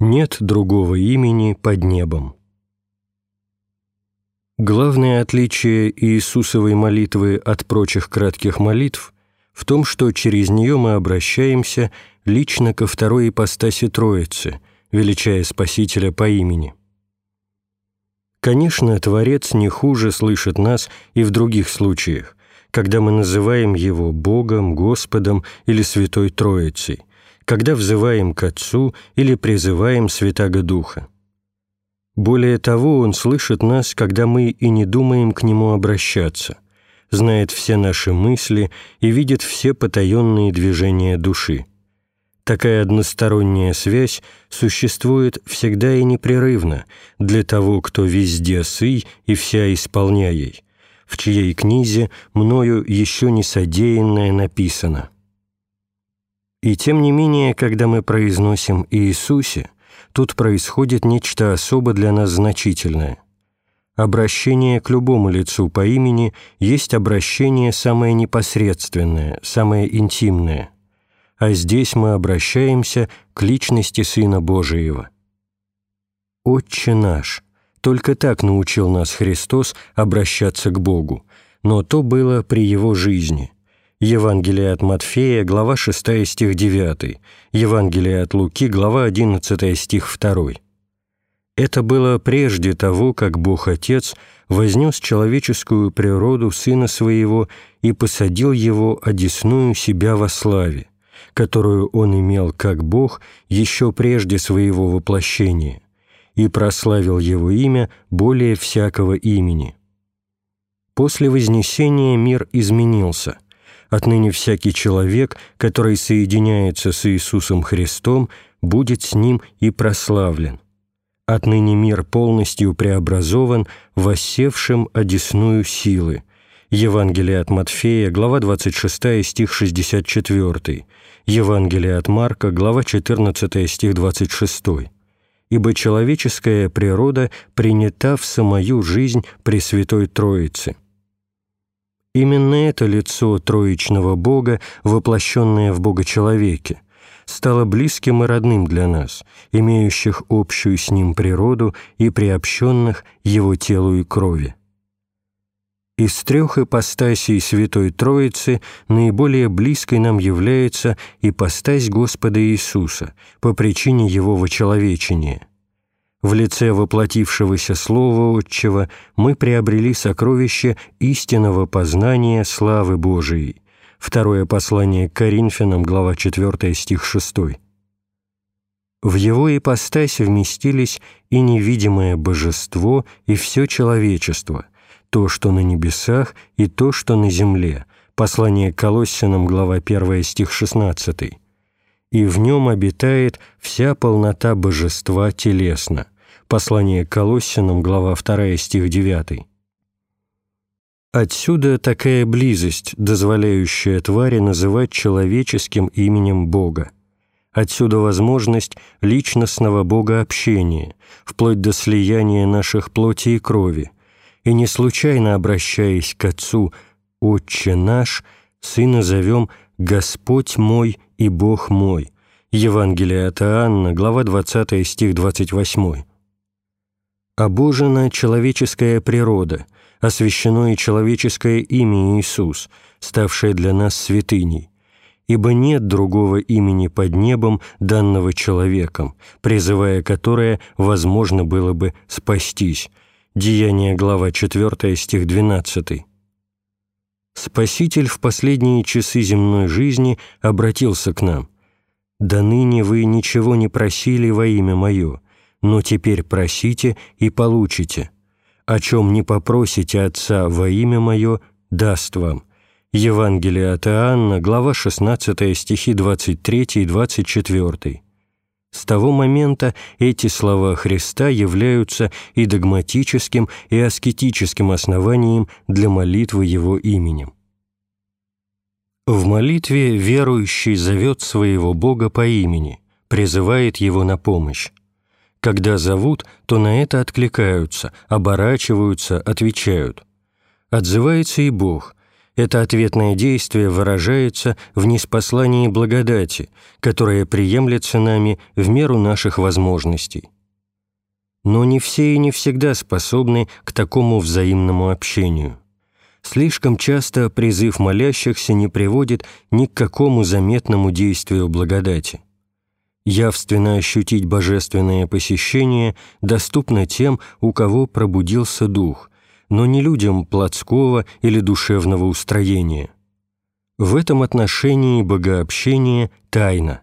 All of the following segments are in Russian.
Нет другого имени под небом. Главное отличие Иисусовой молитвы от прочих кратких молитв в том, что через нее мы обращаемся лично ко второй ипостаси Троицы, величая Спасителя по имени. Конечно, Творец не хуже слышит нас и в других случаях, когда мы называем Его Богом, Господом или Святой Троицей, когда взываем к Отцу или призываем Святаго Духа. Более того, Он слышит нас, когда мы и не думаем к Нему обращаться, знает все наши мысли и видит все потаенные движения души. Такая односторонняя связь существует всегда и непрерывно для того, кто везде сый и вся исполня ей, в чьей книзе мною еще не содеянное написано. И тем не менее, когда мы произносим «Иисусе», тут происходит нечто особо для нас значительное. Обращение к любому лицу по имени есть обращение самое непосредственное, самое интимное, а здесь мы обращаемся к личности Сына Божиего. «Отче наш» — только так научил нас Христос обращаться к Богу, но то было при Его жизни. Евангелие от Матфея, глава 6, стих 9, Евангелие от Луки, глава 11, стих 2. Это было прежде того, как Бог Отец вознес человеческую природу Сына Своего и посадил Его одесную себя во славе, которую Он имел как Бог еще прежде Своего воплощения, и прославил Его имя более всякого имени. После Вознесения мир изменился – Отныне всякий человек, который соединяется с Иисусом Христом, будет с Ним и прославлен. Отныне мир полностью преобразован воссевшим одесную силы. Евангелие от Матфея, глава 26, стих 64. Евангелие от Марка, глава 14, стих 26. «Ибо человеческая природа принята в самую жизнь Пресвятой Троицы». Именно это лицо троичного Бога, воплощенное в Бога-человеке, стало близким и родным для нас, имеющих общую с Ним природу и приобщенных Его телу и крови. Из трех ипостасей Святой Троицы наиболее близкой нам является ипостась Господа Иисуса по причине Его вочеловечения – в лице воплотившегося Слова Отчего мы приобрели сокровище истинного познания славы Божией. Второе послание к Коринфянам, глава 4, стих 6. В его ипостаси вместились и невидимое божество, и все человечество, то, что на небесах, и то, что на земле. Послание к Колоссянам, глава 1, стих 16. И в нем обитает вся полнота божества телесно. Послание к Колоссянам, глава 2, стих 9. Отсюда такая близость, дозволяющая твари называть человеческим именем Бога. Отсюда возможность личностного богообщения, вплоть до слияния наших плоти и крови, и не случайно обращаясь к Отцу «Отче наш», Сына зовем «Господь мой и Бог мой». Евангелие от Иоанна, глава 20, стих 28 обожена человеческая природа, освящено и человеческое имя Иисус, ставшее для нас святыней, ибо нет другого имени под небом, данного человеком, призывая которое возможно было бы спастись. Деяние, глава 4, стих 12. Спаситель в последние часы земной жизни обратился к нам. «Да ныне вы ничего не просили во имя Мое, но теперь просите и получите. О чем не попросите Отца во имя Мое, даст вам». Евангелие от Иоанна, глава 16, стихи 23 и 24. С того момента эти слова Христа являются и догматическим, и аскетическим основанием для молитвы Его именем. В молитве верующий зовет своего Бога по имени, призывает Его на помощь. Когда зовут, то на это откликаются, оборачиваются, отвечают. Отзывается и Бог. Это ответное действие выражается в неспослании благодати, которая приемлется нами в меру наших возможностей. Но не все и не всегда способны к такому взаимному общению. Слишком часто призыв молящихся не приводит ни к какому заметному действию благодати. Явственно ощутить божественное посещение доступно тем, у кого пробудился дух, но не людям плотского или душевного устроения. В этом отношении богообщение – тайна.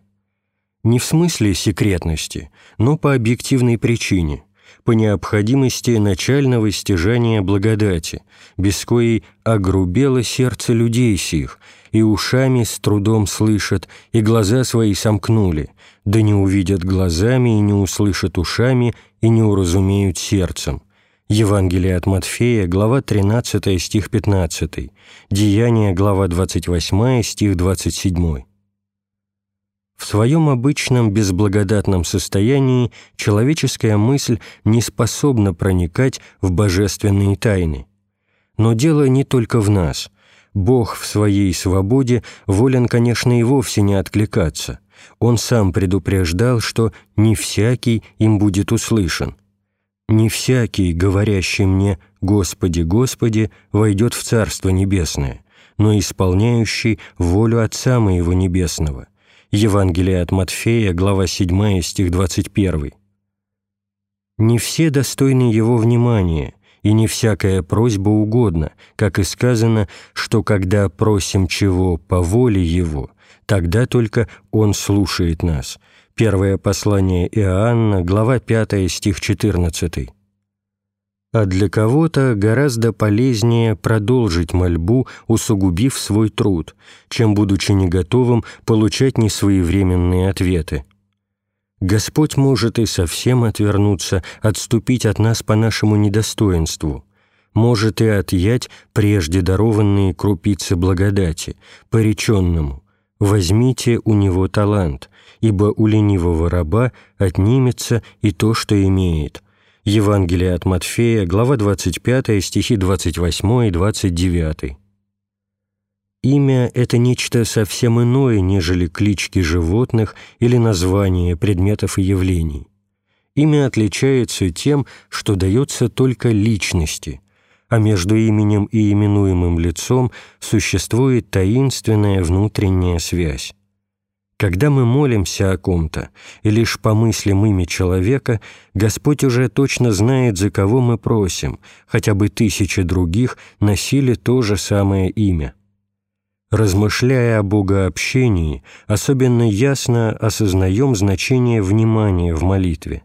Не в смысле секретности, но по объективной причине – по необходимости начального стяжания благодати, без коей огрубело сердце людей сих, и ушами с трудом слышат, и глаза свои сомкнули, да не увидят глазами и не услышат ушами, и не уразумеют сердцем». Евангелие от Матфея, глава 13, стих 15, Деяния, глава 28, стих 27. В своем обычном безблагодатном состоянии человеческая мысль не способна проникать в божественные тайны. Но дело не только в нас. Бог в своей свободе волен, конечно, и вовсе не откликаться. Он сам предупреждал, что «не всякий им будет услышан». «Не всякий, говорящий мне «Господи, Господи», войдет в Царство Небесное, но исполняющий волю Отца Моего Небесного». Евангелие от Матфея, глава 7, стих 21. «Не все достойны Его внимания, и не всякая просьба угодна, как и сказано, что когда просим чего по воле Его, тогда только Он слушает нас». Первое послание Иоанна, глава 5, стих 14 а для кого-то гораздо полезнее продолжить мольбу, усугубив свой труд, чем, будучи не готовым, получать несвоевременные ответы. Господь может и совсем отвернуться, отступить от нас по нашему недостоинству, может и отъять прежде дарованные крупицы благодати, пореченному «возьмите у него талант, ибо у ленивого раба отнимется и то, что имеет», Евангелие от Матфея, глава 25, стихи 28 и 29. Имя – это нечто совсем иное, нежели клички животных или названия предметов и явлений. Имя отличается тем, что дается только личности, а между именем и именуемым лицом существует таинственная внутренняя связь. Когда мы молимся о ком-то и лишь помыслим имя человека, Господь уже точно знает, за кого мы просим, хотя бы тысячи других носили то же самое имя. Размышляя о богообщении, особенно ясно осознаем значение внимания в молитве.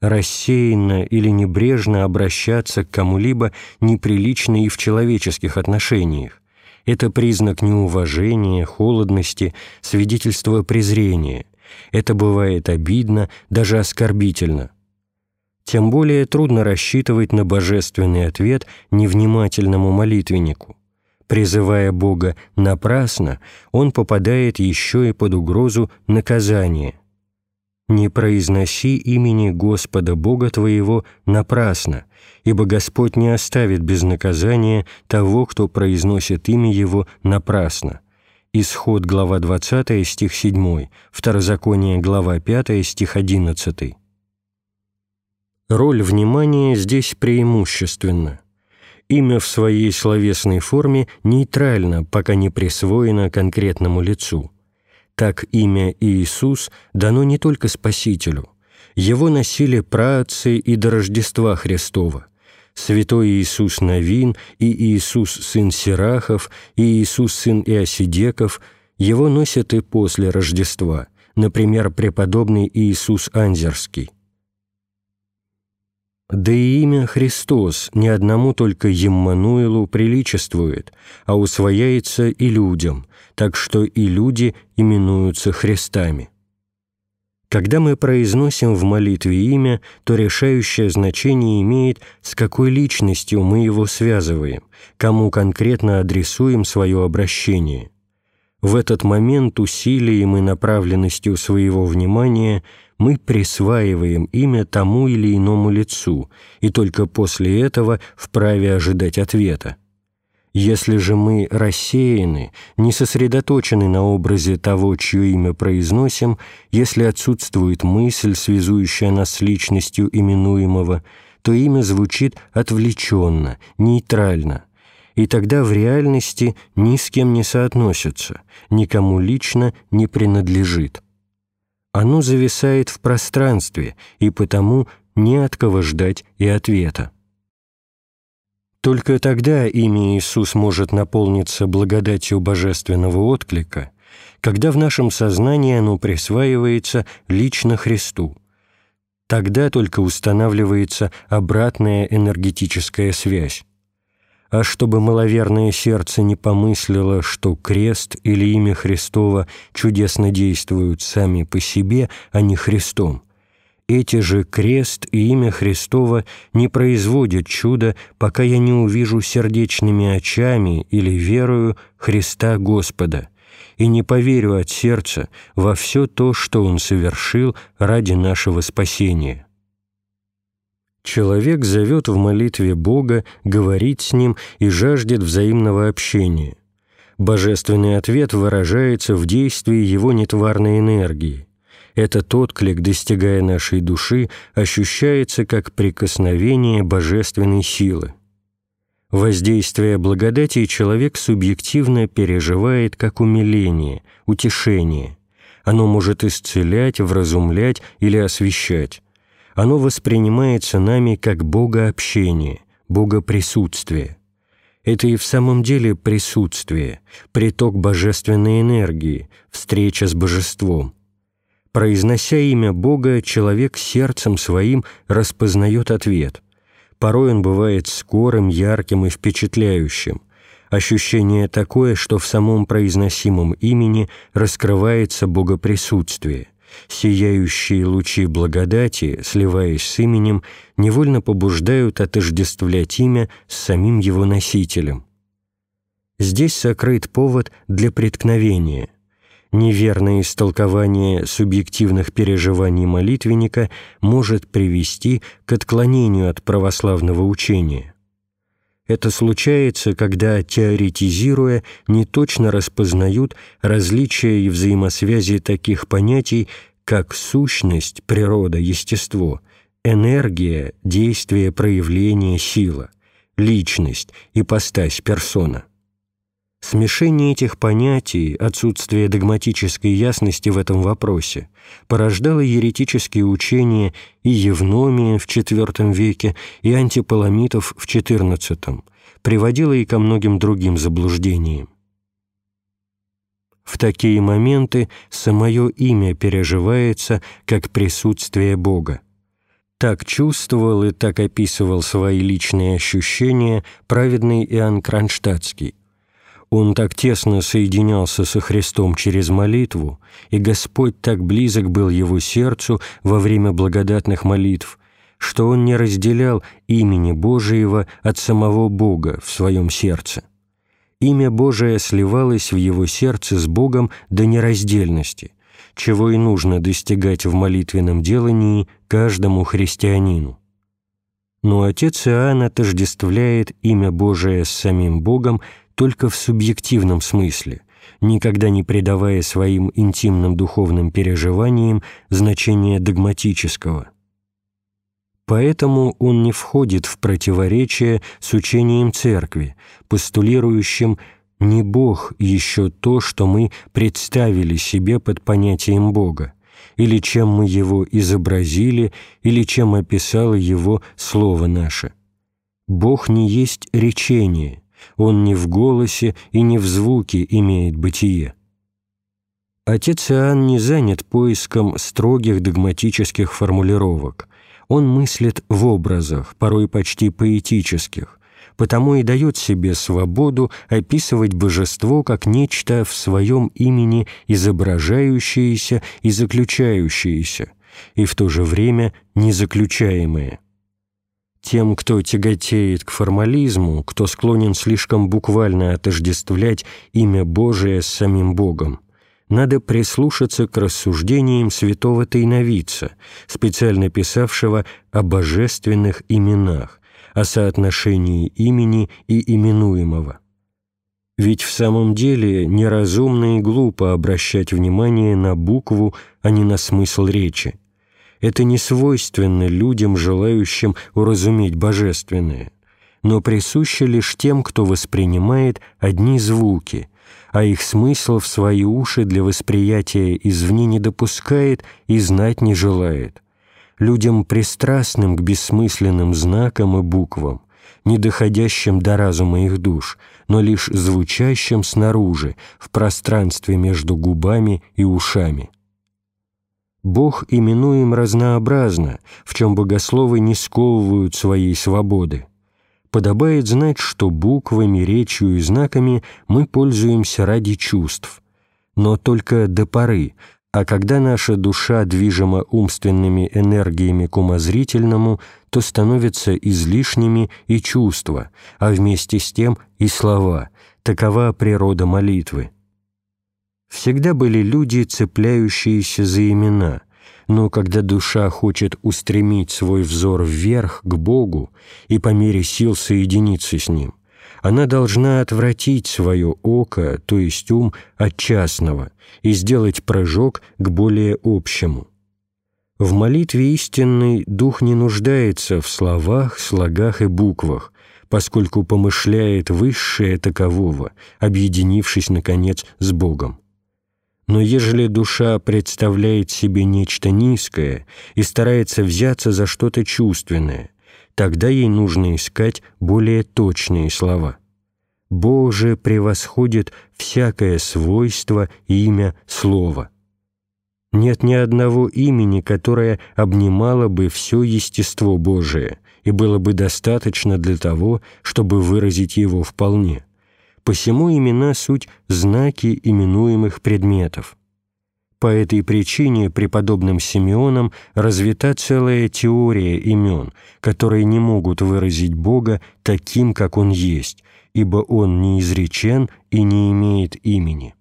Рассеянно или небрежно обращаться к кому-либо неприлично и в человеческих отношениях, это признак неуважения, холодности, свидетельство презрения. Это бывает обидно, даже оскорбительно. Тем более трудно рассчитывать на божественный ответ невнимательному молитвеннику. Призывая Бога напрасно, он попадает еще и под угрозу наказания. «Не произноси имени Господа Бога твоего напрасно, ибо Господь не оставит без наказания того, кто произносит имя Его напрасно». Исход, глава 20, стих 7, Второзаконие, глава 5, стих 11. Роль внимания здесь преимущественна. Имя в своей словесной форме нейтрально, пока не присвоено конкретному лицу. Так имя Иисус дано не только Спасителю. Его носили праотцы и до Рождества Христова – святой Иисус Новин и Иисус сын Сирахов и Иисус сын Иосидеков, его носят и после Рождества, например, преподобный Иисус Анзерский. Да и имя Христос ни одному только Еммануилу приличествует, а усвояется и людям, так что и люди именуются Христами. Когда мы произносим в молитве имя, то решающее значение имеет, с какой личностью мы его связываем, кому конкретно адресуем свое обращение. В этот момент усилием и направленностью своего внимания мы присваиваем имя тому или иному лицу, и только после этого вправе ожидать ответа. Если же мы рассеяны, не сосредоточены на образе того, чье имя произносим, если отсутствует мысль, связующая нас с личностью именуемого, то имя звучит отвлеченно, нейтрально, и тогда в реальности ни с кем не соотносится, никому лично не принадлежит. Оно зависает в пространстве, и потому не от кого ждать и ответа. Только тогда имя Иисус может наполниться благодатью божественного отклика, когда в нашем сознании оно присваивается лично Христу. Тогда только устанавливается обратная энергетическая связь. А чтобы маловерное сердце не помыслило, что крест или имя Христова чудесно действуют сами по себе, а не Христом, эти же крест и имя Христова не производят чуда, пока я не увижу сердечными очами или верою Христа Господа, и не поверю от сердца во все то, что Он совершил ради нашего спасения. Человек зовет в молитве Бога, говорит с Ним и жаждет взаимного общения. Божественный ответ выражается в действии Его нетварной энергии. Этот отклик, достигая нашей души, ощущается как прикосновение божественной силы. Воздействие благодати человек субъективно переживает как умиление, утешение. Оно может исцелять, вразумлять или освещать. Оно воспринимается нами как богообщение, богоприсутствие. Это и в самом деле присутствие, приток божественной энергии, встреча с божеством. Произнося имя Бога, человек сердцем своим распознает ответ. Порой он бывает скорым, ярким и впечатляющим. Ощущение такое, что в самом произносимом имени раскрывается богоприсутствие. Сияющие лучи благодати, сливаясь с именем, невольно побуждают отождествлять имя с самим его носителем. Здесь сокрыт повод для преткновения – неверное истолкование субъективных переживаний молитвенника может привести к отклонению от православного учения. Это случается, когда, теоретизируя, неточно распознают различия и взаимосвязи таких понятий, как сущность, природа, естество, энергия, действие, проявление, сила, личность, ипостась, персона – Смешение этих понятий, отсутствие догматической ясности в этом вопросе порождало еретические учения и Евномия в IV веке, и антипаламитов в XIV, приводило и ко многим другим заблуждениям. В такие моменты самое имя переживается как присутствие Бога. Так чувствовал и так описывал свои личные ощущения праведный Иоанн Кронштадтский – он так тесно соединялся со Христом через молитву, и Господь так близок был его сердцу во время благодатных молитв, что он не разделял имени Божиего от самого Бога в своем сердце. Имя Божие сливалось в его сердце с Богом до нераздельности, чего и нужно достигать в молитвенном делании каждому христианину. Но отец Иоанн отождествляет имя Божие с самим Богом только в субъективном смысле, никогда не придавая своим интимным духовным переживаниям значения догматического. Поэтому он не входит в противоречие с учением Церкви, постулирующим «не Бог еще то, что мы представили себе под понятием Бога, или чем мы Его изобразили, или чем описало Его Слово наше. Бог не есть речение, он не в голосе и не в звуке имеет бытие. Отец Иоанн не занят поиском строгих догматических формулировок. Он мыслит в образах, порой почти поэтических, потому и дает себе свободу описывать божество как нечто в своем имени изображающееся и заключающееся, и в то же время незаключаемое. Тем, кто тяготеет к формализму, кто склонен слишком буквально отождествлять имя Божие с самим Богом, надо прислушаться к рассуждениям святого Тайновица, специально писавшего о божественных именах, о соотношении имени и именуемого. Ведь в самом деле неразумно и глупо обращать внимание на букву, а не на смысл речи. Это не свойственно людям, желающим уразуметь божественное, но присуще лишь тем, кто воспринимает одни звуки, а их смысл в свои уши для восприятия извне не допускает и знать не желает. Людям пристрастным к бессмысленным знакам и буквам, не доходящим до разума их душ, но лишь звучащим снаружи, в пространстве между губами и ушами. Бог именуем разнообразно, в чем богословы не сковывают своей свободы. Подобает знать, что буквами, речью и знаками мы пользуемся ради чувств, но только до поры, а когда наша душа движима умственными энергиями к умозрительному, то становятся излишними и чувства, а вместе с тем и слова. Такова природа молитвы. Всегда были люди, цепляющиеся за имена, но когда душа хочет устремить свой взор вверх, к Богу, и по мере сил соединиться с Ним, она должна отвратить свое око, то есть ум, от частного и сделать прыжок к более общему. В молитве истинной дух не нуждается в словах, слогах и буквах, поскольку помышляет высшее такового, объединившись, наконец, с Богом. Но ежели душа представляет себе нечто низкое и старается взяться за что-то чувственное, тогда ей нужно искать более точные слова. «Боже превосходит всякое свойство, имя, слово». Нет ни одного имени, которое обнимало бы все естество Божие и было бы достаточно для того, чтобы выразить его вполне. Посему имена — суть знаки именуемых предметов. По этой причине преподобным Симеоном развита целая теория имен, которые не могут выразить Бога таким, как Он есть, ибо Он неизречен и не имеет имени.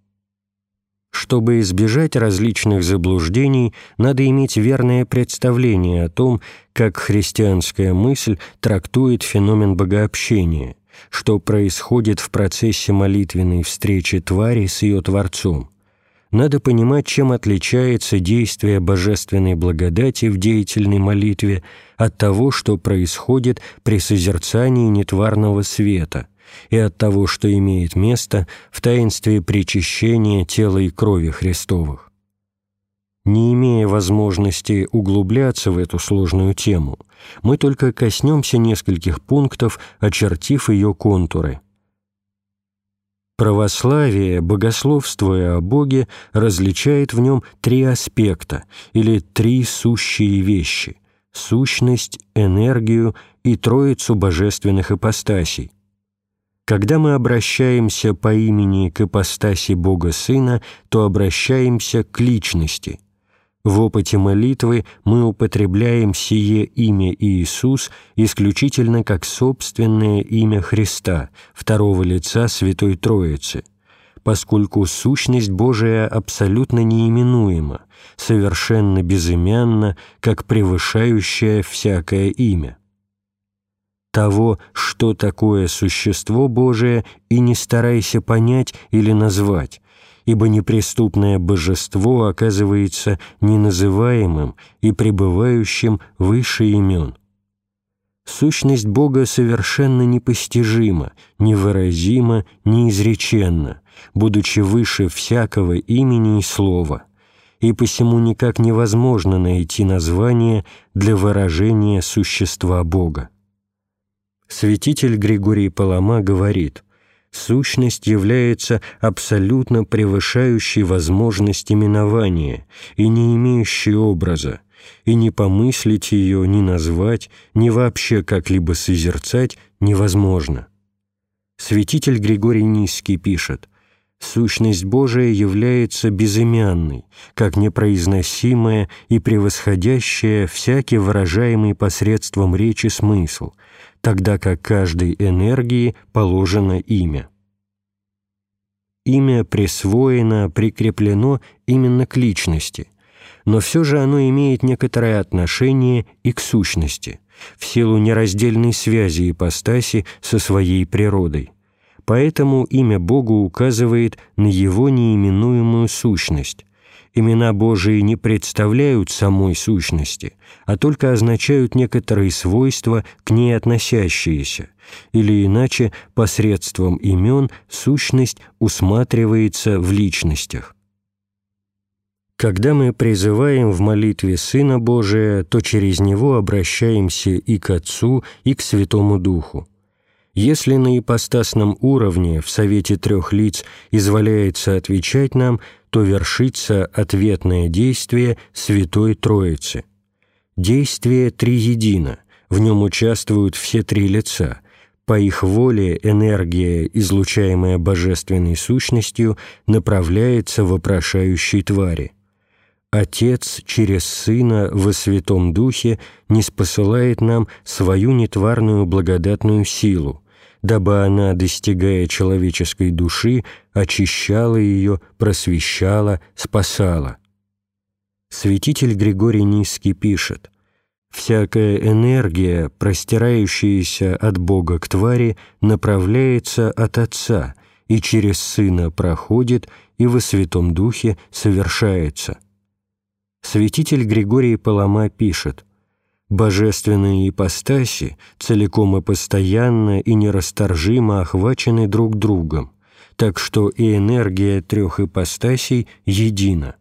Чтобы избежать различных заблуждений, надо иметь верное представление о том, как христианская мысль трактует феномен богообщения, что происходит в процессе молитвенной встречи твари с ее Творцом, надо понимать, чем отличается действие божественной благодати в деятельной молитве от того, что происходит при созерцании нетварного света, и от того, что имеет место в таинстве причащения тела и крови Христовых. Не имея возможности углубляться в эту сложную тему, мы только коснемся нескольких пунктов, очертив ее контуры – Православие, богословствуя о Боге, различает в нем три аспекта или три сущие вещи – сущность, энергию и троицу божественных ипостасей. Когда мы обращаемся по имени к ипостаси Бога Сына, то обращаемся к личности – в опыте молитвы мы употребляем сие имя Иисус исключительно как собственное имя Христа, второго лица Святой Троицы, поскольку сущность Божия абсолютно неименуема, совершенно безымянна, как превышающая всякое имя. Того, что такое существо Божие, и не старайся понять или назвать, ибо неприступное божество оказывается неназываемым и пребывающим выше имен. Сущность Бога совершенно непостижима, невыразима, неизреченна, будучи выше всякого имени и слова, и посему никак невозможно найти название для выражения существа Бога. Святитель Григорий Палама говорит – сущность является абсолютно превышающей возможность именования и не имеющей образа, и не помыслить ее, ни назвать, ни вообще как-либо созерцать невозможно. Святитель Григорий Низкий пишет, «Сущность Божия является безымянной, как непроизносимая и превосходящая всякий выражаемый посредством речи смысл, тогда как каждой энергии положено имя. Имя присвоено, прикреплено именно к личности, но все же оно имеет некоторое отношение и к сущности, в силу нераздельной связи ипостаси со своей природой. Поэтому имя Богу указывает на Его неименуемую сущность. Имена Божии не представляют самой сущности, а только означают некоторые свойства, к ней относящиеся, или иначе посредством имен сущность усматривается в личностях. Когда мы призываем в молитве Сына Божия, то через Него обращаемся и к Отцу, и к Святому Духу. Если на ипостасном уровне в Совете Трех Лиц изволяется отвечать нам, то вершится ответное действие Святой Троицы. Действие триедино, в нем участвуют все три лица. По их воле энергия, излучаемая божественной сущностью, направляется вопрошающей твари. Отец через Сына во Святом Духе не спосылает нам свою нетварную благодатную силу, дабы она, достигая человеческой души, очищала ее, просвещала, спасала. Святитель Григорий Низкий пишет, «Всякая энергия, простирающаяся от Бога к твари, направляется от Отца и через Сына проходит и во Святом Духе совершается». Святитель Григорий Палама пишет, Божественные ипостаси целиком и постоянно и нерасторжимо охвачены друг другом, так что и энергия трех ипостасей едина.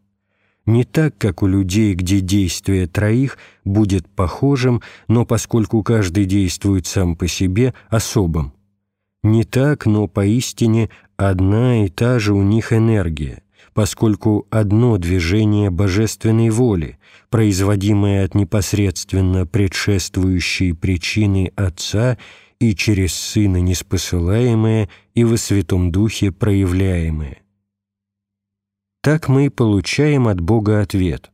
Не так, как у людей, где действие троих будет похожим, но поскольку каждый действует сам по себе, особым. Не так, но поистине одна и та же у них энергия, поскольку одно движение божественной воли, производимое от непосредственно предшествующей причины Отца и через Сына неспосылаемое и во Святом Духе проявляемое. Так мы получаем от Бога ответ.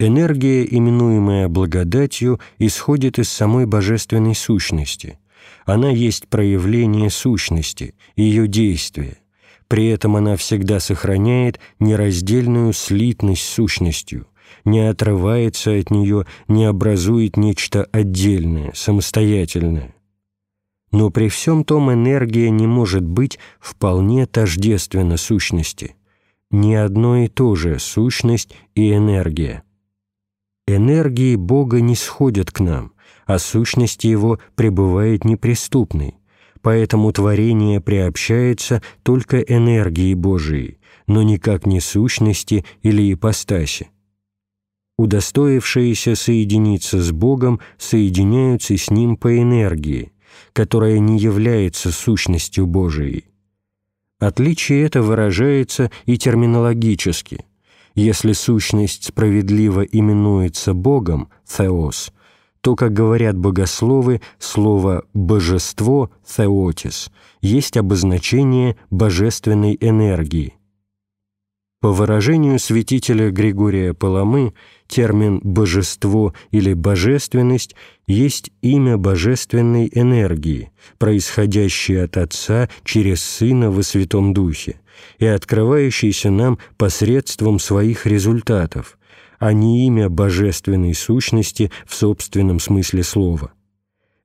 Энергия, именуемая благодатью, исходит из самой божественной сущности. Она есть проявление сущности, ее действия – при этом она всегда сохраняет нераздельную слитность с сущностью, не отрывается от нее, не образует нечто отдельное, самостоятельное. Но при всем том энергия не может быть вполне тождественна сущности. Ни одно и то же сущность и энергия. Энергии Бога не сходят к нам, а сущность Его пребывает неприступной, поэтому творение приобщается только энергии Божией, но никак не сущности или ипостаси. Удостоившиеся соединиться с Богом соединяются с Ним по энергии, которая не является сущностью Божией. Отличие это выражается и терминологически. Если сущность справедливо именуется Богом, «theos», то, как говорят богословы, слово «божество» «theotis» есть обозначение божественной энергии. По выражению святителя Григория Паламы, термин «божество» или «божественность» есть имя божественной энергии, происходящей от Отца через Сына во Святом Духе и открывающейся нам посредством своих результатов, а не имя божественной сущности в собственном смысле слова.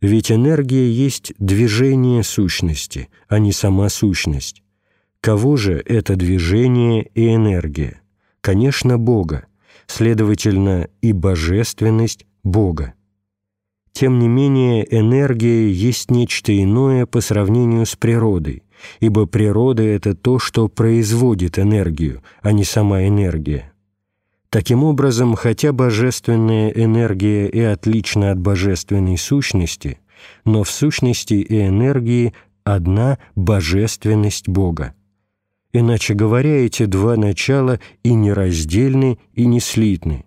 Ведь энергия есть движение сущности, а не сама сущность. Кого же это движение и энергия? Конечно, Бога, следовательно, и божественность Бога. Тем не менее, энергия есть нечто иное по сравнению с природой, ибо природа — это то, что производит энергию, а не сама энергия. Таким образом, хотя божественная энергия и отлична от божественной сущности, но в сущности и энергии одна божественность Бога. Иначе говоря, эти два начала и нераздельны, и не слитны.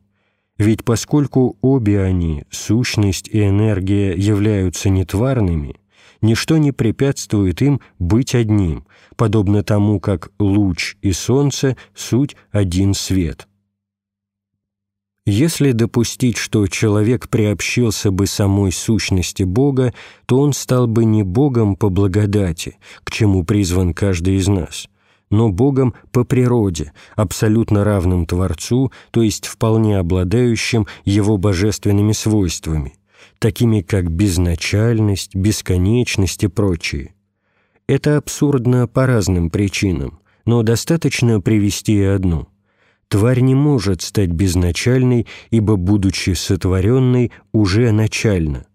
Ведь поскольку обе они, сущность и энергия, являются нетварными, ничто не препятствует им быть одним, подобно тому, как луч и солнце – суть один свет – если допустить, что человек приобщился бы самой сущности Бога, то он стал бы не Богом по благодати, к чему призван каждый из нас, но Богом по природе, абсолютно равным Творцу, то есть вполне обладающим Его божественными свойствами, такими как безначальность, бесконечность и прочие. Это абсурдно по разным причинам, но достаточно привести одну. Тварь не может стать безначальной, ибо, будучи сотворенной, уже начально.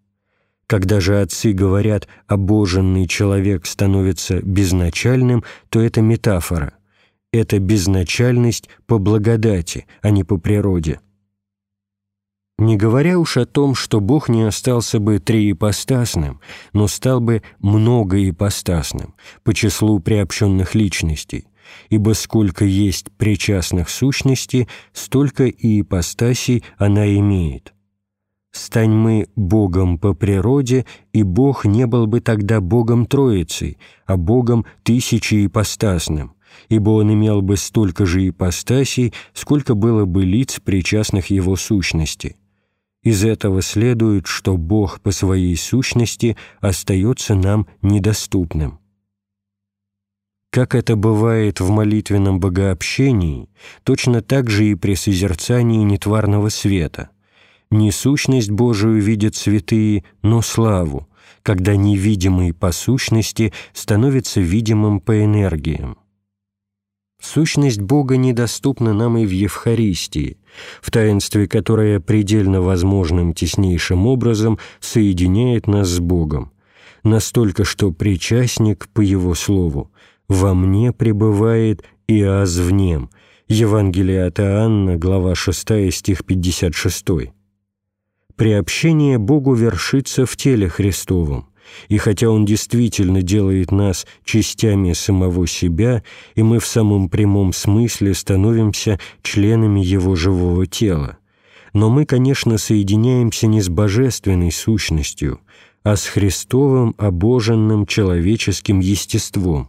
Когда же отцы говорят «обоженный человек становится безначальным», то это метафора. Это безначальность по благодати, а не по природе. Не говоря уж о том, что Бог не остался бы триипостасным, но стал бы многоипостасным по числу приобщенных личностей, ибо сколько есть причастных сущностей, столько и ипостасей она имеет. Стань мы Богом по природе, и Бог не был бы тогда Богом Троицей, а Богом Тысячеипостасным, ибо Он имел бы столько же ипостасей, сколько было бы лиц, причастных Его сущности. Из этого следует, что Бог по своей сущности остается нам недоступным. Как это бывает в молитвенном богообщении, точно так же и при созерцании нетварного света. Не сущность Божию видят святые, но славу, когда невидимый по сущности становится видимым по энергиям. Сущность Бога недоступна нам и в Евхаристии, в таинстве, которое предельно возможным теснейшим образом соединяет нас с Богом, настолько, что причастник, по Его слову, «во мне пребывает и аз в нем» Евангелие от Иоанна, глава 6, стих 56. Приобщение Богу вершится в теле Христовом, и хотя Он действительно делает нас частями самого себя, и мы в самом прямом смысле становимся членами Его живого тела, но мы, конечно, соединяемся не с божественной сущностью, а с Христовым обоженным человеческим естеством.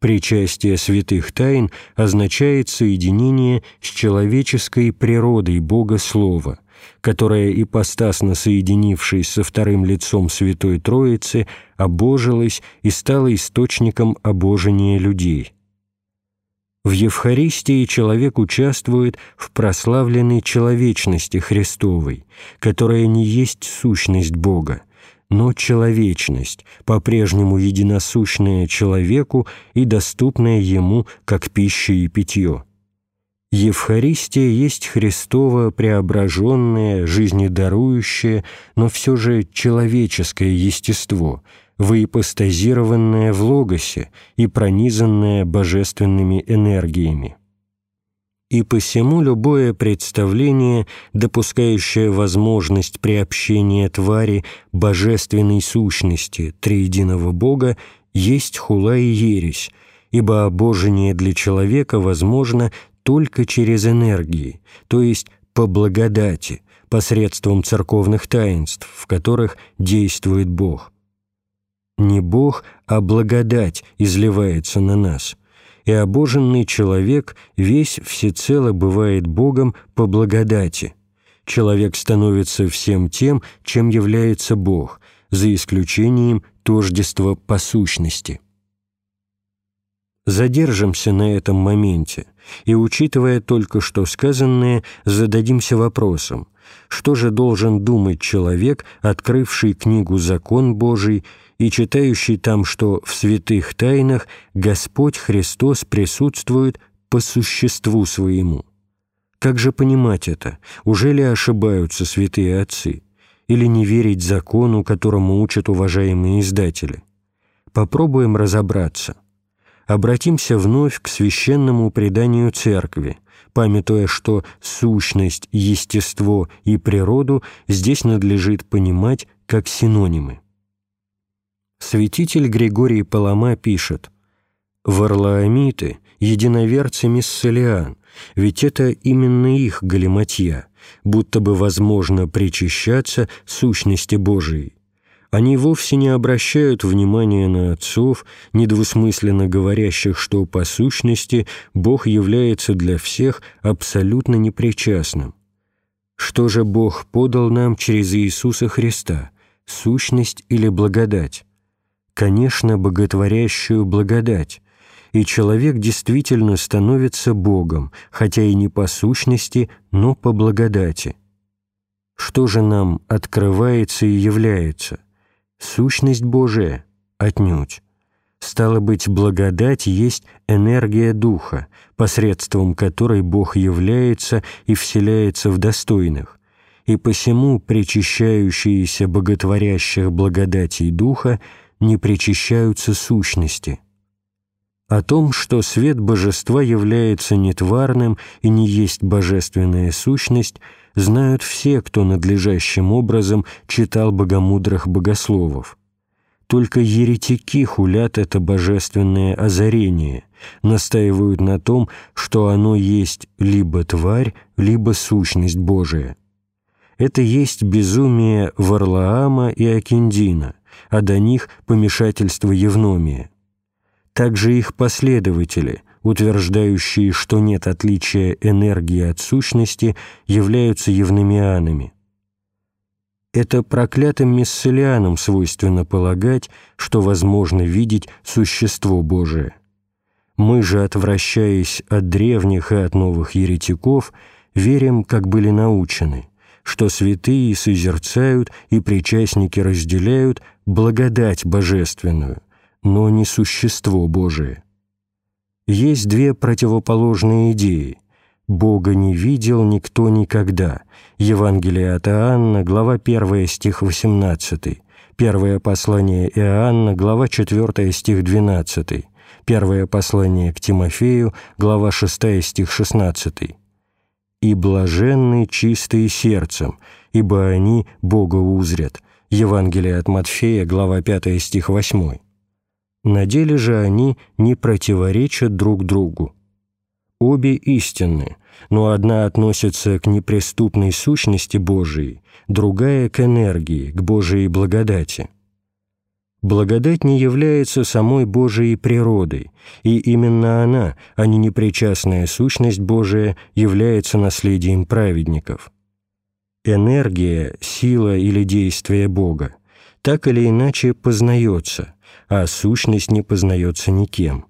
Причастие святых тайн означает соединение с человеческой природой Бога Слова – которая, ипостасно соединившись со вторым лицом Святой Троицы, обожилась и стала источником обожения людей. В Евхаристии человек участвует в прославленной человечности Христовой, которая не есть сущность Бога, но человечность, по-прежнему единосущная человеку и доступная ему как пища и питье. Евхаристия есть Христово преображенное, жизнедарующее, но все же человеческое естество, выипостазированное в Логосе и пронизанное божественными энергиями. И посему любое представление, допускающее возможность приобщения твари божественной сущности триединого Бога, есть хула и ересь, ибо обожение для человека возможно только через энергии, то есть по благодати, посредством церковных таинств, в которых действует Бог. Не Бог, а благодать изливается на нас, и обоженный человек весь всецело бывает Богом по благодати. Человек становится всем тем, чем является Бог, за исключением тождества по сущности. Задержимся на этом моменте и, учитывая только что сказанное, зададимся вопросом, что же должен думать человек, открывший книгу «Закон Божий» и читающий там, что в святых тайнах Господь Христос присутствует по существу своему. Как же понимать это? Уже ли ошибаются святые отцы? Или не верить закону, которому учат уважаемые издатели? Попробуем разобраться – обратимся вновь к священному преданию Церкви, памятуя, что сущность, естество и природу здесь надлежит понимать как синонимы. Святитель Григорий Палама пишет «Варлаамиты – единоверцы Миссалиан, ведь это именно их галиматья, будто бы возможно причащаться сущности Божией, они вовсе не обращают внимания на отцов, недвусмысленно говорящих, что по сущности Бог является для всех абсолютно непричастным. Что же Бог подал нам через Иисуса Христа, сущность или благодать? Конечно, боготворящую благодать, и человек действительно становится Богом, хотя и не по сущности, но по благодати. Что же нам открывается и является – Сущность Божия? Отнюдь. Стало быть, благодать есть энергия Духа, посредством которой Бог является и вселяется в достойных, и посему причащающиеся боготворящих благодатей Духа не причащаются сущности. О том, что свет божества является нетварным и не есть божественная сущность, знают все, кто надлежащим образом читал богомудрых богословов. Только еретики хулят это божественное озарение, настаивают на том, что оно есть либо тварь, либо сущность Божия. Это есть безумие Варлаама и Акиндина, а до них помешательство Евномия. Также их последователи, утверждающие, что нет отличия энергии от сущности, являются евномианами – это проклятым мисселианам свойственно полагать, что возможно видеть существо Божие. Мы же, отвращаясь от древних и от новых еретиков, верим, как были научены, что святые созерцают и причастники разделяют благодать божественную, но не существо Божие. Есть две противоположные идеи – Бога не видел никто никогда. Евангелие от Иоанна, глава 1, стих 18. Первое послание Иоанна, глава 4, стих 12. Первое послание к Тимофею, глава 6, стих 16. «И блаженны чистые сердцем, ибо они Бога узрят». Евангелие от Матфея, глава 5, стих 8. На деле же они не противоречат друг другу. Обе истинны, но одна относится к неприступной сущности Божией, другая — к энергии, к Божией благодати. Благодать не является самой Божией природой, и именно она, а не непричастная сущность Божия, является наследием праведников. Энергия, сила или действие Бога так или иначе познается, а сущность не познается никем.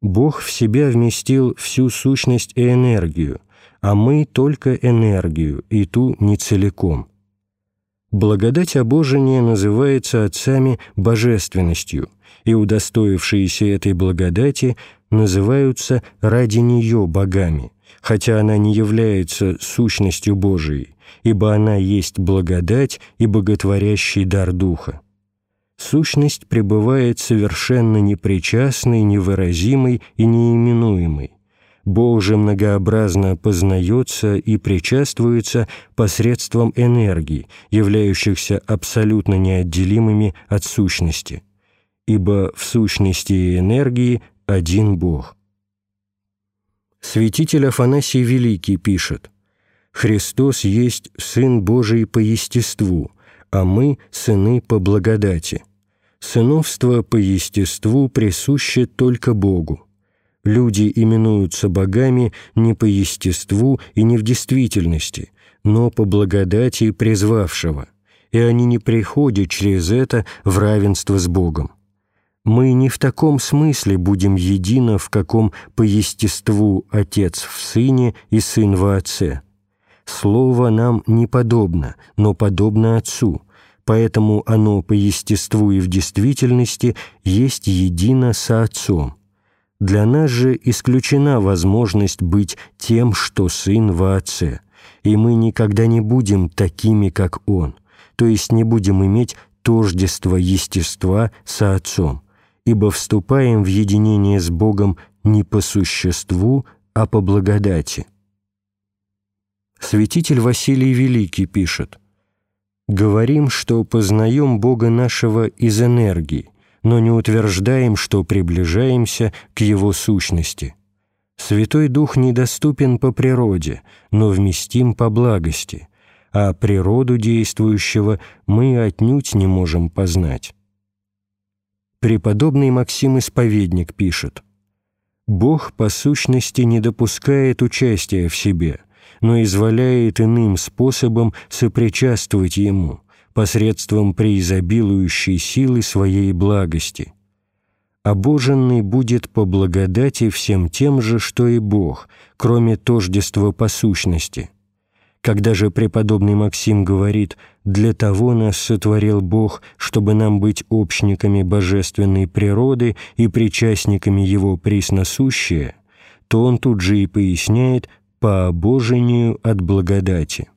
Бог в себя вместил всю сущность и энергию, а мы только энергию, и ту не целиком. Благодать обожения называется отцами божественностью, и удостоившиеся этой благодати называются ради нее богами, хотя она не является сущностью Божией, ибо она есть благодать и боготворящий дар Духа сущность пребывает совершенно непричастной, невыразимой и неименуемой. Бог же многообразно познается и причаствуется посредством энергий, являющихся абсолютно неотделимыми от сущности. Ибо в сущности и энергии один Бог. Святитель Афанасий Великий пишет «Христос есть Сын Божий по естеству, а мы – сыны по благодати. Сыновство по естеству присуще только Богу. Люди именуются богами не по естеству и не в действительности, но по благодати призвавшего, и они не приходят через это в равенство с Богом. Мы не в таком смысле будем едино, в каком по естеству Отец в Сыне и Сын во Отце – Слово нам не подобно, но подобно Отцу, поэтому оно по естеству и в действительности есть едино со Отцом. Для нас же исключена возможность быть тем, что Сын во Отце, и мы никогда не будем такими, как Он, то есть не будем иметь тождество естества со Отцом, ибо вступаем в единение с Богом не по существу, а по благодати. Святитель Василий Великий пишет «Говорим, что познаем Бога нашего из энергии, но не утверждаем, что приближаемся к Его сущности. Святой Дух недоступен по природе, но вместим по благости, а природу действующего мы отнюдь не можем познать». Преподобный Максим Исповедник пишет «Бог по сущности не допускает участия в себе» но изволяет иным способом сопричаствовать Ему посредством преизобилующей силы Своей благости. Обоженный будет по благодати всем тем же, что и Бог, кроме тождества по сущности. Когда же преподобный Максим говорит «для того нас сотворил Бог, чтобы нам быть общниками божественной природы и причастниками Его присносущие», то он тут же и поясняет «по обожению от благодати».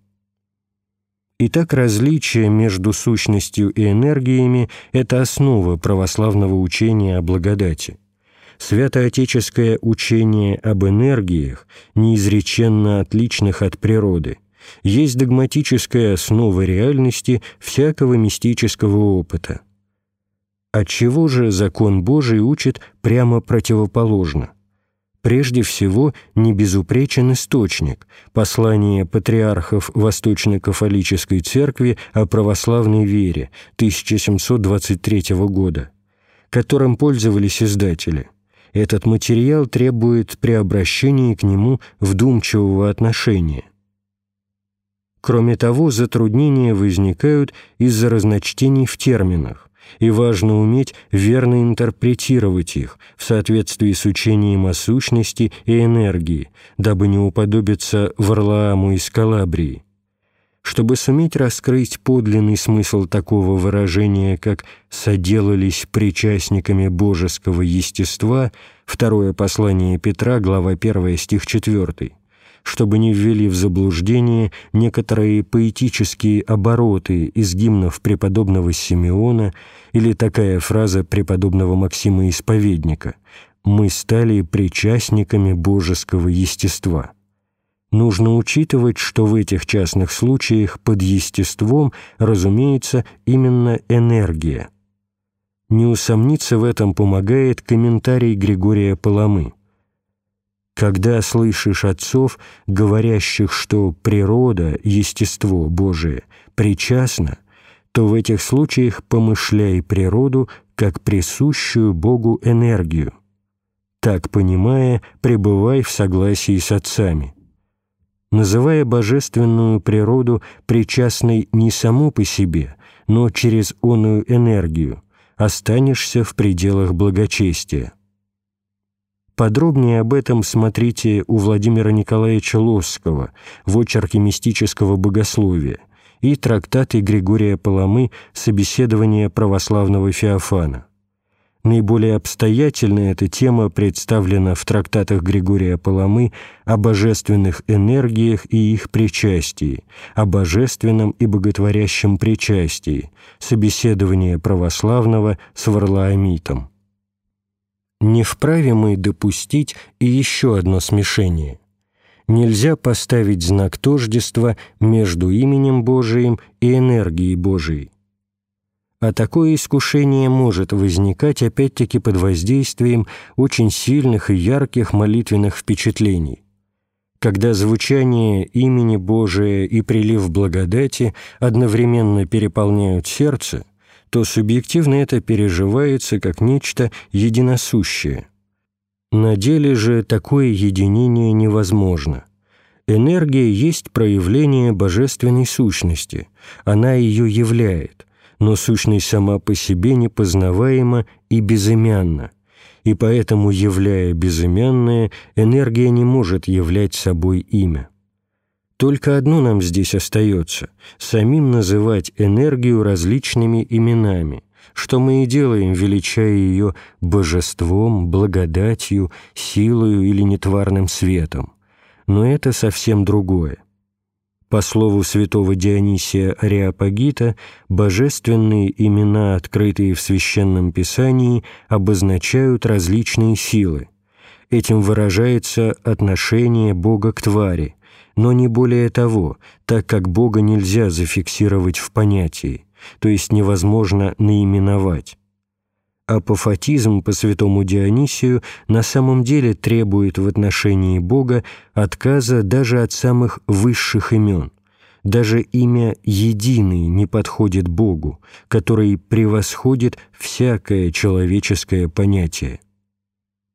Итак, различие между сущностью и энергиями – это основа православного учения о благодати. Святоотеческое учение об энергиях, неизреченно отличных от природы, есть догматическая основа реальности всякого мистического опыта. Отчего же закон Божий учит прямо противоположно? Прежде всего небезупречен источник, послание патриархов Восточно-кафолической церкви о православной вере 1723 года, которым пользовались издатели. Этот материал требует при обращении к нему вдумчивого отношения. Кроме того, затруднения возникают из-за разночтений в терминах, и важно уметь верно интерпретировать их в соответствии с учением о сущности и энергии, дабы не уподобиться Варлааму из Калабрии. Чтобы суметь раскрыть подлинный смысл такого выражения, как «соделались причастниками божеского естества», второе послание Петра, глава 1, стих 4, чтобы не ввели в заблуждение некоторые поэтические обороты из гимнов преподобного Симеона или такая фраза преподобного Максима Исповедника «Мы стали причастниками божеского естества». Нужно учитывать, что в этих частных случаях под естеством разумеется именно энергия. Не усомниться в этом помогает комментарий Григория Паламы. Когда слышишь отцов, говорящих, что природа, естество Божие причастно, то в этих случаях помышляй природу как присущую Богу энергию. Так, понимая, пребывай в согласии с отцами. Называя божественную природу причастной не саму по себе, но через оную энергию, останешься в пределах благочестия. Подробнее об этом смотрите у Владимира Николаевича Лосского в очерке мистического богословия и трактаты Григория Паламы «Собеседование православного Феофана». Наиболее обстоятельно эта тема представлена в трактатах Григория Паламы о божественных энергиях и их причастии, о божественном и боготворящем причастии, собеседование православного с Варлаамитом не вправе мы допустить и еще одно смешение. Нельзя поставить знак тождества между именем Божиим и энергией Божией. А такое искушение может возникать опять-таки под воздействием очень сильных и ярких молитвенных впечатлений. Когда звучание имени Божия и прилив благодати одновременно переполняют сердце – то субъективно это переживается как нечто единосущее. На деле же такое единение невозможно. Энергия есть проявление божественной сущности, она ее являет, но сущность сама по себе непознаваема и безымянна, и поэтому, являя безымянное, энергия не может являть собой имя. Только одно нам здесь остается – самим называть энергию различными именами, что мы и делаем, величая ее божеством, благодатью, силою или нетварным светом. Но это совсем другое. По слову святого Дионисия Ариапагита, божественные имена, открытые в Священном Писании, обозначают различные силы. Этим выражается отношение Бога к твари, но не более того, так как Бога нельзя зафиксировать в понятии, то есть невозможно наименовать. Апофатизм по святому Дионисию на самом деле требует в отношении Бога отказа даже от самых высших имен. Даже имя «единый» не подходит Богу, который превосходит всякое человеческое понятие.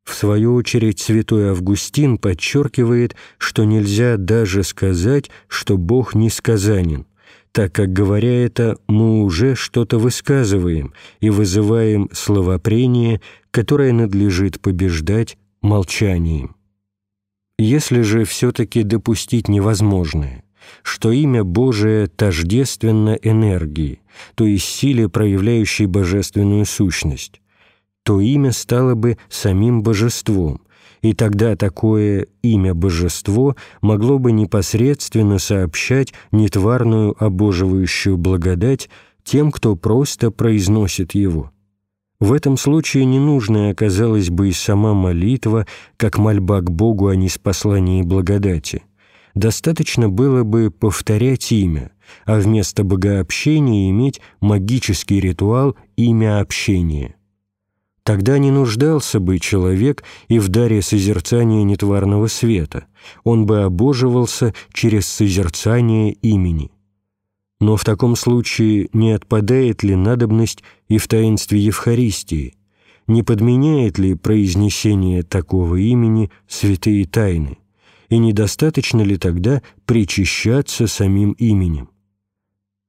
В свою очередь святой Августин подчеркивает, что нельзя даже сказать, что Бог несказанен, так как, говоря это, мы уже что-то высказываем и вызываем словопрение, которое надлежит побеждать молчанием. Если же все-таки допустить невозможное, что имя Божие тождественно энергии, то есть силе, проявляющей божественную сущность, то имя стало бы самим божеством, и тогда такое имя-божество могло бы непосредственно сообщать нетварную обоживающую благодать тем, кто просто произносит его. В этом случае ненужная оказалась бы и сама молитва, как мольба к Богу о неспослании благодати. Достаточно было бы повторять имя, а вместо богообщения иметь магический ритуал имя общения – Тогда не нуждался бы человек и в даре созерцания нетварного света, он бы обоживался через созерцание имени. Но в таком случае не отпадает ли надобность и в таинстве Евхаристии, не подменяет ли произнесение такого имени святые тайны, и недостаточно ли тогда причащаться самим именем?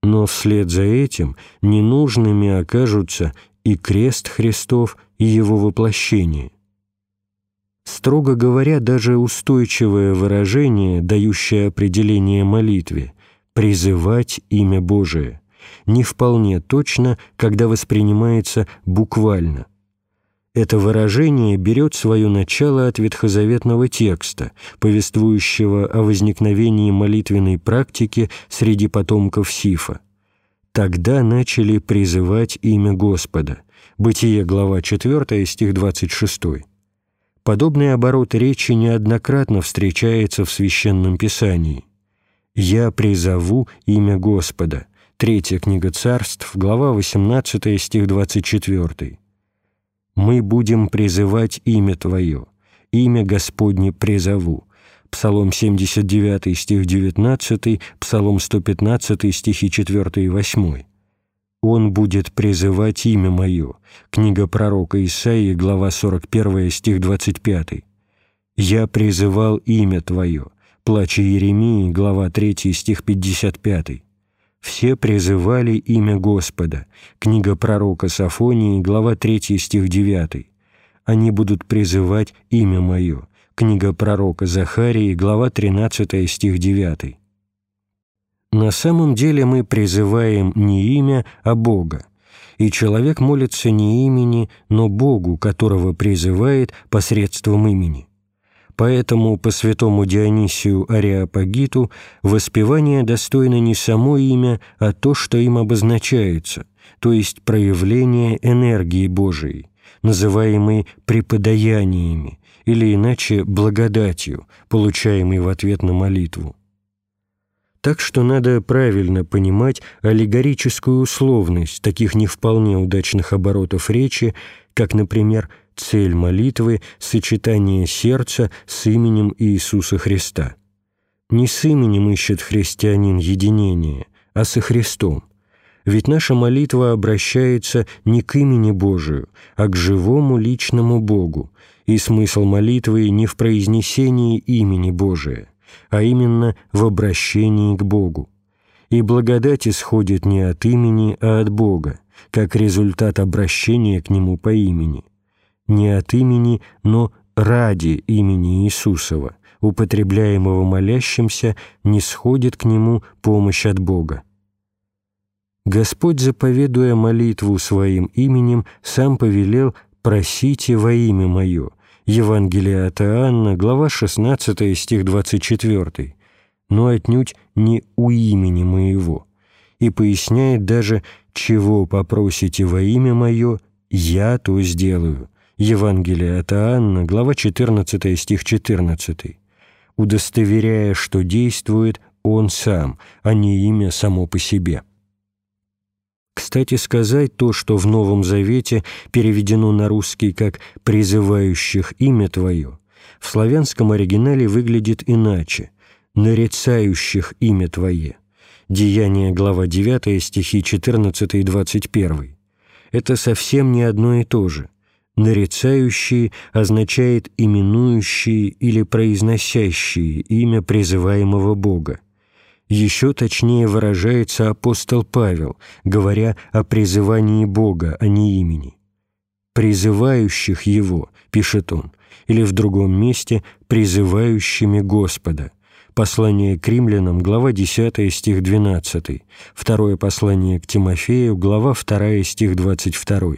Но вслед за этим ненужными окажутся и крест Христов, и его воплощение. Строго говоря, даже устойчивое выражение, дающее определение молитве «призывать имя Божие», не вполне точно, когда воспринимается буквально. Это выражение берет свое начало от ветхозаветного текста, повествующего о возникновении молитвенной практики среди потомков Сифа. Тогда начали призывать имя Господа. Бытие, глава 4, стих 26. Подобный оборот речи неоднократно встречается в Священном Писании. «Я призову имя Господа». Третья книга царств, глава 18, стих 24. «Мы будем призывать имя Твое, имя Господне призову». Псалом 79, стих 19, Псалом 115, стихи 4 и 8. «Он будет призывать имя Мое». Книга пророка Исаии, глава 41, стих 25. «Я призывал имя Твое». Плача Еремии, глава 3, стих 55. «Все призывали имя Господа». Книга пророка Сафонии, глава 3, стих 9. «Они будут призывать имя Мое». Книга пророка Захарии, глава 13, стих 9. На самом деле мы призываем не имя, а Бога, и человек молится не имени, но Богу, которого призывает посредством имени. Поэтому по святому Дионисию Ариапагиту воспевание достойно не само имя, а то, что им обозначается, то есть проявление энергии Божией, называемой преподаяниями, или иначе благодатью, получаемой в ответ на молитву. Так что надо правильно понимать аллегорическую условность таких не вполне удачных оборотов речи, как, например, цель молитвы – сочетание сердца с именем Иисуса Христа. Не с именем ищет христианин единение, а со Христом. Ведь наша молитва обращается не к имени Божию, а к живому личному Богу, и смысл молитвы не в произнесении имени Божия, а именно в обращении к Богу. И благодать исходит не от имени, а от Бога, как результат обращения к Нему по имени. Не от имени, но ради имени Иисусова, употребляемого молящимся, не сходит к Нему помощь от Бога. Господь, заповедуя молитву Своим именем, Сам повелел «просите во имя Мое». Евангелие от Иоанна, глава 16, стих 24, но отнюдь не у имени моего, и поясняет даже «чего попросите во имя мое, я то сделаю». Евангелие от Иоанна, глава 14, стих 14, удостоверяя, что действует Он сам, а не имя само по себе. Кстати сказать, то, что в Новом Завете переведено на русский как «призывающих имя Твое», в славянском оригинале выглядит иначе «нарицающих имя Твое». Деяние, глава 9, стихи 14 и 21. Это совсем не одно и то же. «Нарицающие» означает «именующие» или «произносящие» имя призываемого Бога. Еще точнее выражается апостол Павел, говоря о призывании Бога, а не имени. «Призывающих Его», — пишет он, или в другом месте «призывающими Господа», Послание к римлянам, глава 10, стих 12. Второе послание к Тимофею, глава 2, стих 22.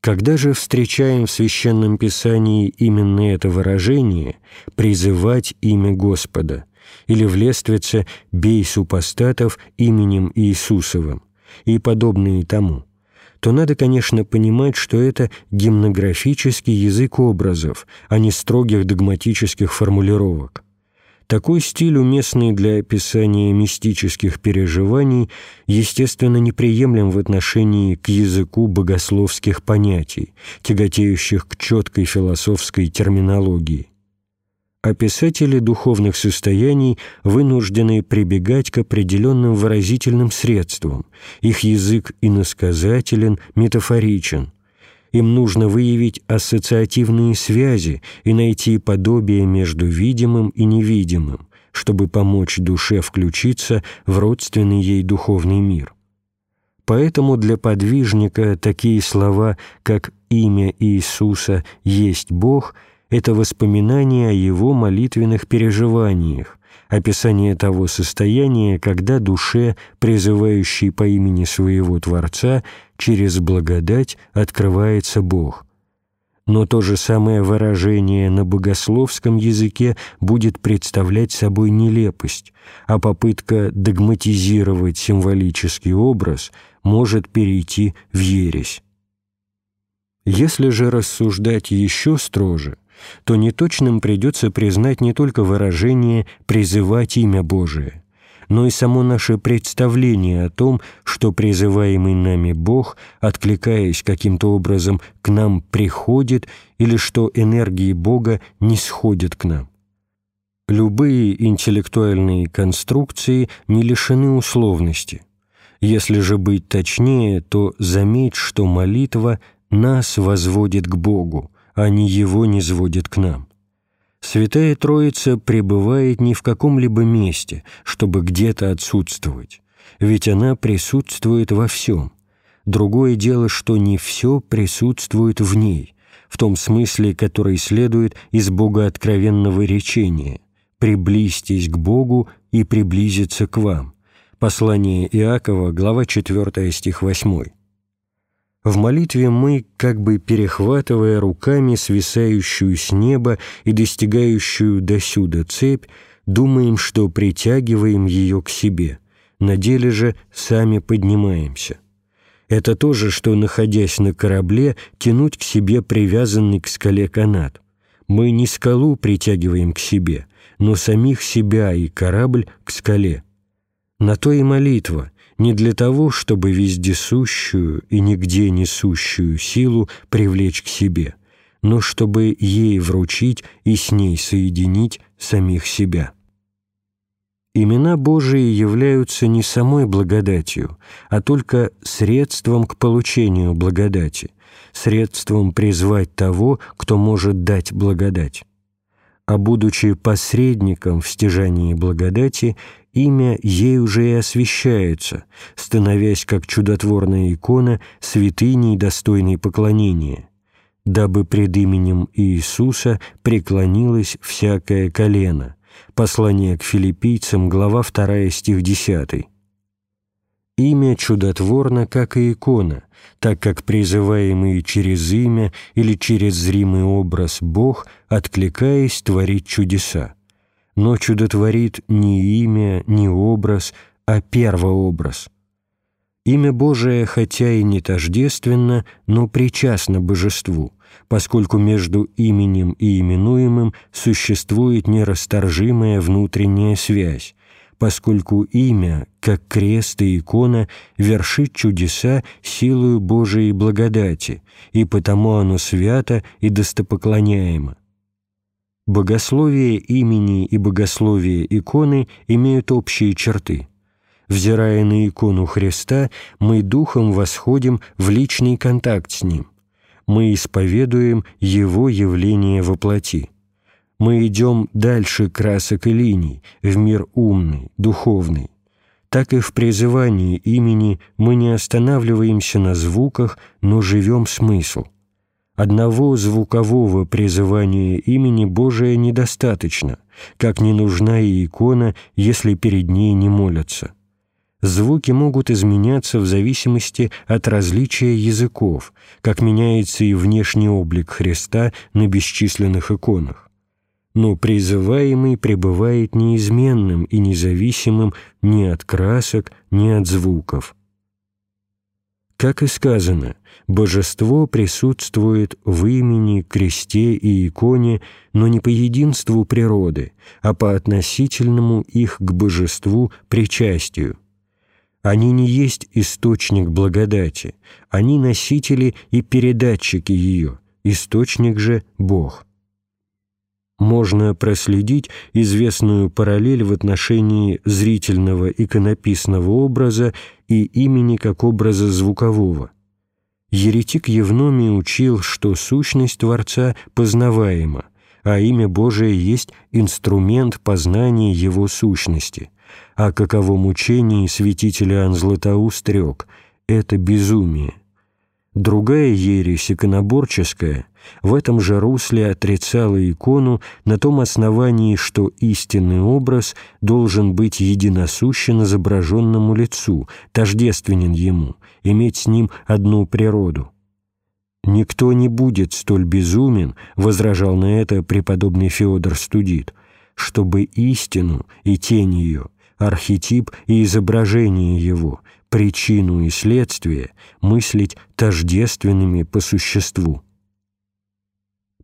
Когда же встречаем в Священном Писании именно это выражение «призывать имя Господа» или в лествице «бей супостатов именем Иисусовым» и подобные тому, то надо, конечно, понимать, что это гимнографический язык образов, а не строгих догматических формулировок. Такой стиль, уместный для описания мистических переживаний, естественно, неприемлем в отношении к языку богословских понятий, тяготеющих к четкой философской терминологии. А писатели духовных состояний вынуждены прибегать к определенным выразительным средствам. Их язык иносказателен, метафоричен – им нужно выявить ассоциативные связи и найти подобие между видимым и невидимым, чтобы помочь душе включиться в родственный ей духовный мир. Поэтому для подвижника такие слова, как «имя Иисуса есть Бог» — это воспоминание о его молитвенных переживаниях, описание того состояния, когда душе, призывающей по имени своего Творца, через благодать открывается Бог. Но то же самое выражение на богословском языке будет представлять собой нелепость, а попытка догматизировать символический образ может перейти в ересь. Если же рассуждать еще строже – то неточным придется признать не только выражение «призывать имя Божие», но и само наше представление о том, что призываемый нами Бог, откликаясь каким-то образом, к нам приходит или что энергии Бога не сходят к нам. Любые интеллектуальные конструкции не лишены условности. Если же быть точнее, то заметь, что молитва нас возводит к Богу, они его не сводят к нам. Святая Троица пребывает не в каком-либо месте, чтобы где-то отсутствовать, ведь она присутствует во всем. Другое дело, что не все присутствует в ней, в том смысле, который следует из богооткровенного речения «приблизьтесь к Богу и приблизиться к вам». Послание Иакова, глава 4, стих 8. В молитве мы, как бы перехватывая руками свисающую с неба и достигающую досюда цепь, думаем, что притягиваем ее к себе, на деле же сами поднимаемся. Это то же, что, находясь на корабле, тянуть к себе привязанный к скале канат. Мы не скалу притягиваем к себе, но самих себя и корабль к скале. На то и молитва — не для того, чтобы вездесущую и нигде несущую силу привлечь к себе, но чтобы ей вручить и с ней соединить самих себя. Имена Божии являются не самой благодатью, а только средством к получению благодати, средством призвать того, кто может дать благодать. А будучи посредником в стяжании благодати, имя ей уже и освящается, становясь как чудотворная икона святыней, достойной поклонения, дабы пред именем Иисуса преклонилось всякое колено. Послание к филиппийцам, глава 2, стих 10. Имя чудотворно, как и икона, так как призываемый через имя или через зримый образ Бог, откликаясь, творит чудеса но чудотворит не имя, не образ, а первообраз. Имя Божие, хотя и не тождественно, но причастно божеству, поскольку между именем и именуемым существует нерасторжимая внутренняя связь, поскольку имя, как крест и икона, вершит чудеса силою Божией благодати, и потому оно свято и достопоклоняемо. Богословие имени и богословие иконы имеют общие черты. Взирая на икону Христа, мы духом восходим в личный контакт с Ним. Мы исповедуем Его явление во плоти. Мы идем дальше красок и линий, в мир умный, духовный. Так и в призывании имени мы не останавливаемся на звуках, но живем смысл – Одного звукового призывания имени Божия недостаточно, как не нужна и икона, если перед ней не молятся. Звуки могут изменяться в зависимости от различия языков, как меняется и внешний облик Христа на бесчисленных иконах. Но призываемый пребывает неизменным и независимым ни от красок, ни от звуков. Как и сказано, божество присутствует в имени, кресте и иконе, но не по единству природы, а по относительному их к божеству причастию. Они не есть источник благодати, они носители и передатчики ее, источник же – Бог можно проследить известную параллель в отношении зрительного иконописного образа и имени как образа звукового. Еретик Евномий учил, что сущность Творца познаваема, а имя Божие есть инструмент познания Его сущности, а каковом учении святитель Иоанн Златоуст это безумие. Другая ересь иконоборческая в этом же русле отрицала икону на том основании, что истинный образ должен быть единосущен изображенному лицу, тождественен ему, иметь с ним одну природу. «Никто не будет столь безумен», — возражал на это преподобный Феодор Студит, «чтобы истину и тень ее, архетип и изображение его, причину и следствие мыслить тождественными по существу».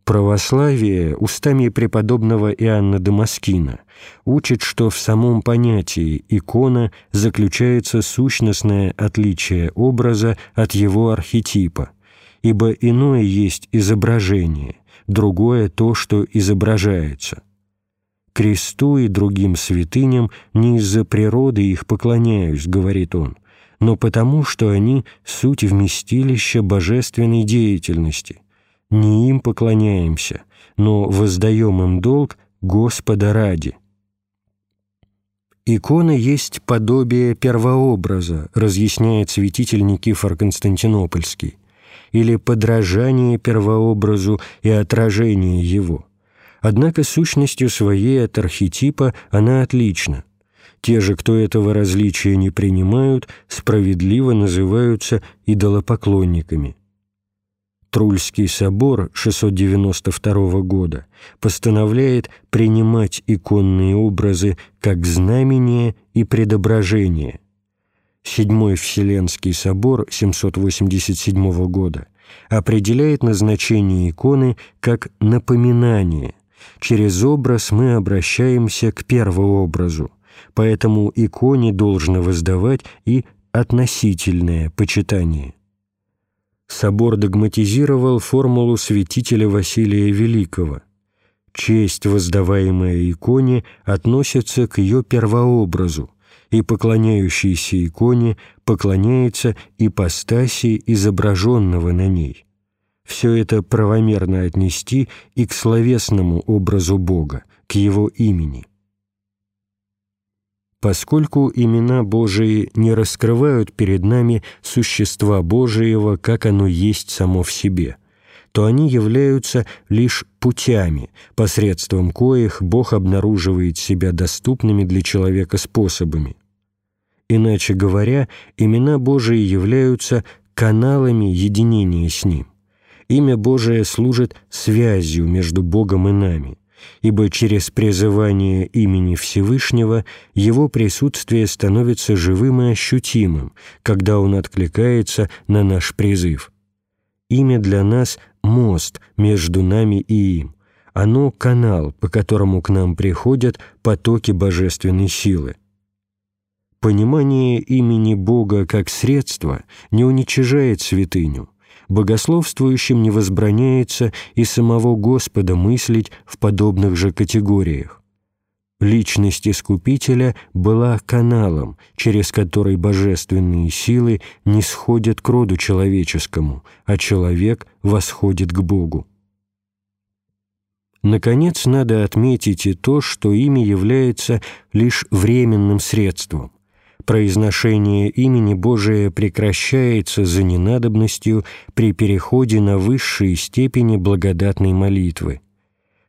Православие устами преподобного Иоанна Дамаскина учит, что в самом понятии икона заключается сущностное отличие образа от его архетипа, ибо иное есть изображение, другое то, что изображается. Кресту и другим святыням не из-за природы их поклоняюсь, говорит он, но потому, что они — суть вместилища божественной деятельности — не им поклоняемся, но воздаем им долг Господа ради. Икона есть подобие первообраза, разъясняет святитель Никифор Константинопольский, или подражание первообразу и отражение его. Однако сущностью своей от архетипа она отлична. Те же, кто этого различия не принимают, справедливо называются идолопоклонниками. Трульский собор 692 года постановляет принимать иконные образы как знамение и предображение. Седьмой Вселенский собор 787 года определяет назначение иконы как напоминание. Через образ мы обращаемся к первообразу, поэтому иконе должно воздавать и относительное почитание собор догматизировал формулу святителя Василия Великого. Честь, воздаваемая иконе, относится к ее первообразу, и поклоняющийся иконе поклоняется ипостаси изображенного на ней. Все это правомерно отнести и к словесному образу Бога, к Его имени – поскольку имена Божии не раскрывают перед нами существа Божиего, как оно есть само в себе, то они являются лишь путями, посредством коих Бог обнаруживает себя доступными для человека способами. Иначе говоря, имена Божии являются каналами единения с Ним. Имя Божие служит связью между Богом и нами – ибо через призывание имени Всевышнего его присутствие становится живым и ощутимым, когда он откликается на наш призыв. Имя для нас — мост между нами и им. Оно — канал, по которому к нам приходят потоки божественной силы. Понимание имени Бога как средства не уничижает святыню — богословствующим не возбраняется и самого Господа мыслить в подобных же категориях. Личность Искупителя была каналом, через который божественные силы не сходят к роду человеческому, а человек восходит к Богу. Наконец, надо отметить и то, что имя является лишь временным средством, Произношение имени Божия прекращается за ненадобностью при переходе на высшие степени благодатной молитвы.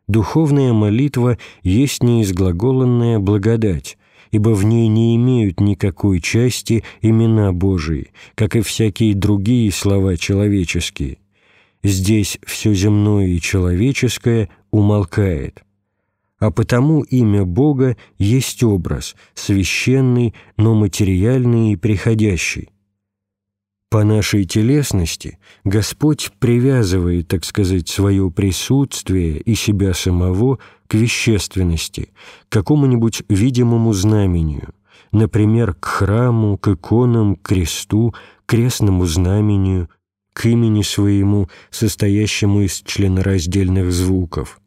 Духовная молитва есть неизглаголенная благодать, ибо в ней не имеют никакой части имена Божии, как и всякие другие слова человеческие. Здесь все земное и человеческое умолкает. А потому имя Бога есть образ, священный, но материальный и приходящий. По нашей телесности Господь привязывает, так сказать, свое присутствие и себя самого к вещественности, к какому-нибудь видимому знамению, например, к храму, к иконам, к кресту, крестному знамению, к имени своему, состоящему из членораздельных звуков.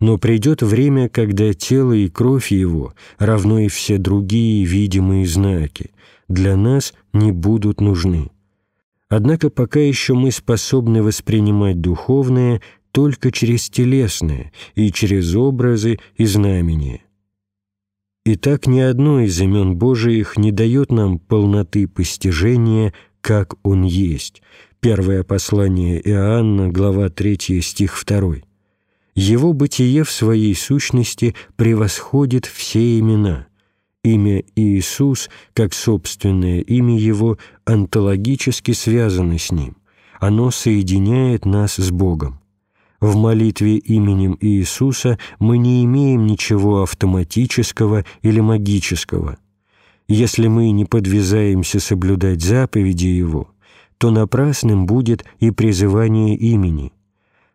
Но придет время, когда тело и кровь его, равно и все другие видимые знаки, для нас не будут нужны. Однако пока еще мы способны воспринимать духовное только через телесное и через образы и знамения. Итак, ни одно из имен Божиих не дает нам полноты постижения, как Он есть. Первое послание Иоанна, глава 3, стих 2. Его бытие в своей сущности превосходит все имена – Имя Иисус, как собственное имя Его, онтологически связано с Ним. Оно соединяет нас с Богом. В молитве именем Иисуса мы не имеем ничего автоматического или магического. Если мы не подвязаемся соблюдать заповеди Его, то напрасным будет и призывание имени.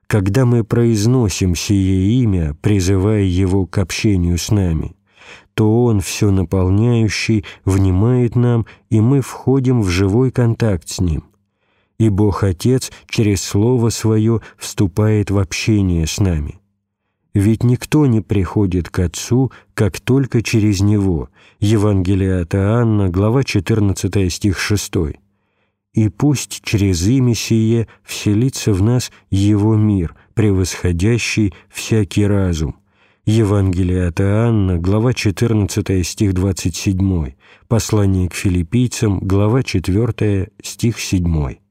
Когда мы произносим сие имя, призывая Его к общению с нами – то Он, все наполняющий, внимает нам, и мы входим в живой контакт с Ним. И Бог Отец через Слово Свое вступает в общение с нами. Ведь никто не приходит к Отцу, как только через Него. Евангелие от Иоанна, глава 14, стих 6. «И пусть через имя сие вселится в нас Его мир, превосходящий всякий разум» Евангелие от Иоанна, глава 14, стих 27, послание к филиппийцам, глава 4, стих 7.